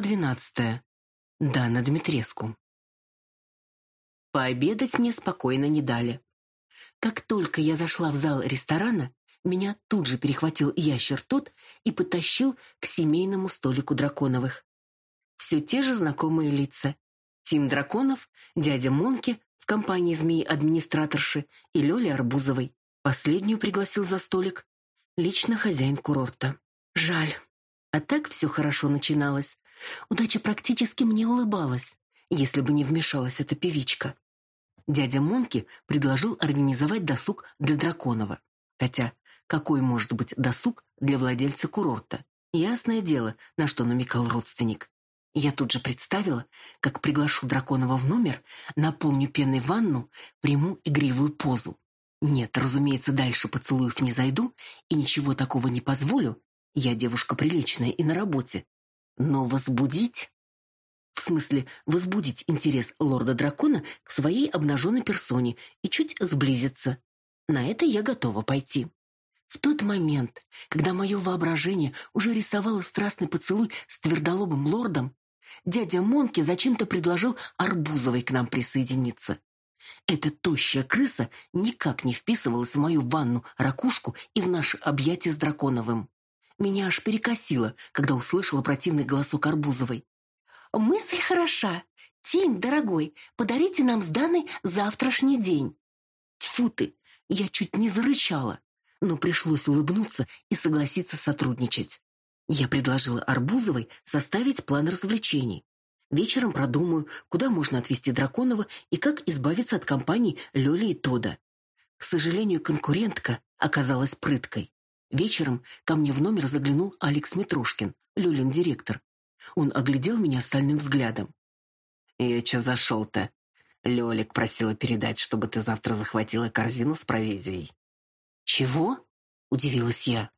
двенадцатое. Дана Дмитреску. Пообедать мне спокойно не дали. Как только я зашла в зал ресторана, меня тут же перехватил ящер тот и потащил к семейному столику Драконовых. Все те же знакомые лица. Тим Драконов, дядя Монки в компании змеи-администраторши и Лёли Арбузовой. Последнюю пригласил за столик лично хозяин курорта. Жаль. А так все хорошо начиналось. Удача практически мне улыбалась, если бы не вмешалась эта певичка. Дядя Монки предложил организовать досуг для Драконова. Хотя, какой может быть досуг для владельца курорта? Ясное дело, на что намекал родственник. Я тут же представила, как приглашу Драконова в номер, наполню пеной ванну, приму игривую позу. Нет, разумеется, дальше поцелуев не зайду и ничего такого не позволю. Я девушка приличная и на работе. Но возбудить? В смысле, возбудить интерес лорда-дракона к своей обнаженной персоне и чуть сблизиться. На это я готова пойти. В тот момент, когда мое воображение уже рисовало страстный поцелуй с твердолобым лордом, дядя Монки зачем-то предложил Арбузовой к нам присоединиться. Эта тощая крыса никак не вписывалась в мою ванну, ракушку и в наше объятие с Драконовым. Меня аж перекосило, когда услышала противный голосок Арбузовой. «Мысль хороша. Тим, дорогой, подарите нам с Даной завтрашний день». Тьфу ты, я чуть не зарычала, но пришлось улыбнуться и согласиться сотрудничать. Я предложила Арбузовой составить план развлечений. Вечером продумаю, куда можно отвезти Драконова и как избавиться от компаний Лёли и Тода. К сожалению, конкурентка оказалась прыткой. Вечером ко мне в номер заглянул Алекс Митрушкин, Лёлин директор. Он оглядел меня стальным взглядом. «Я чё зашел-то?» Лёлик просила передать, чтобы ты завтра захватила корзину с провизией. «Чего?» — удивилась я.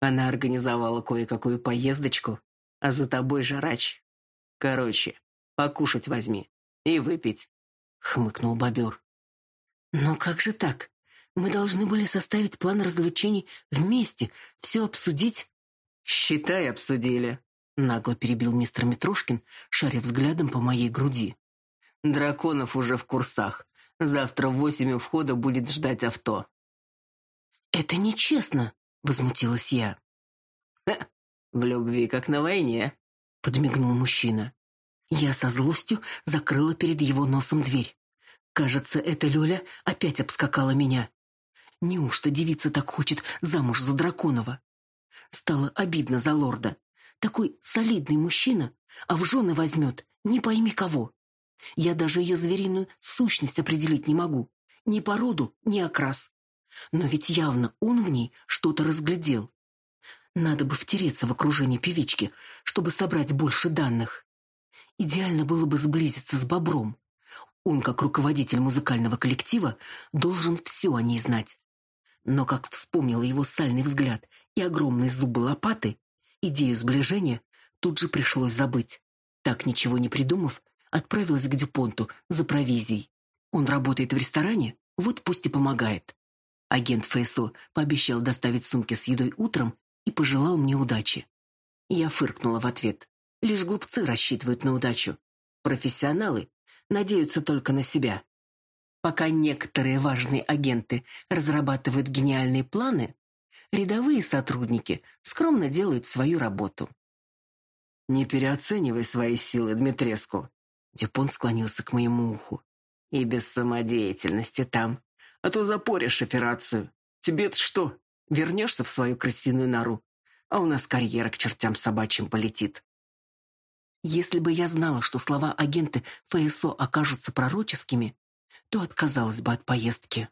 Она организовала кое-какую поездочку, а за тобой жарач. Короче, покушать возьми и выпить, хмыкнул бобер. Но как же так? Мы должны были составить план развлечений вместе, все обсудить. Считай, обсудили, нагло перебил мистер Митрушкин, шаря взглядом по моей груди. Драконов уже в курсах. Завтра в восемь у входа будет ждать авто. Это нечестно, возмутилась я. в любви как на войне, подмигнул мужчина. Я со злостью закрыла перед его носом дверь. Кажется, эта Лёля опять обскакала меня. Неужто девица так хочет замуж за Драконова? Стало обидно за лорда. Такой солидный мужчина, а в жены возьмет не пойми кого. Я даже ее звериную сущность определить не могу. Ни породу, ни окрас. Но ведь явно он в ней что-то разглядел. Надо бы втереться в окружение певички, чтобы собрать больше данных. Идеально было бы сблизиться с Бобром. Он, как руководитель музыкального коллектива, должен все о ней знать. Но как вспомнила его сальный взгляд и огромные зубы лопаты, идею сближения тут же пришлось забыть. Так ничего не придумав, отправилась к Дюпонту за провизией. Он работает в ресторане, вот пусть и помогает. Агент ФСО пообещал доставить сумки с едой утром и пожелал мне удачи. Я фыркнула в ответ. Лишь глупцы рассчитывают на удачу. Профессионалы надеются только на себя. Пока некоторые важные агенты разрабатывают гениальные планы, рядовые сотрудники скромно делают свою работу. Не переоценивай свои силы, Дмитреску. Дюпон склонился к моему уху. И без самодеятельности там а то запоришь операцию. Тебе-то что, вернешься в свою крысиную нору, а у нас карьера к чертям собачьим полетит. Если бы я знала, что слова агенты ФСО окажутся пророческими, то отказалась бы от поездки.